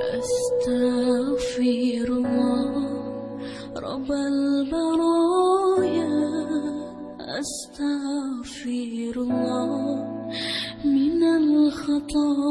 أستغفر الله. رب البرايا أستغفر الله. من الخطايا.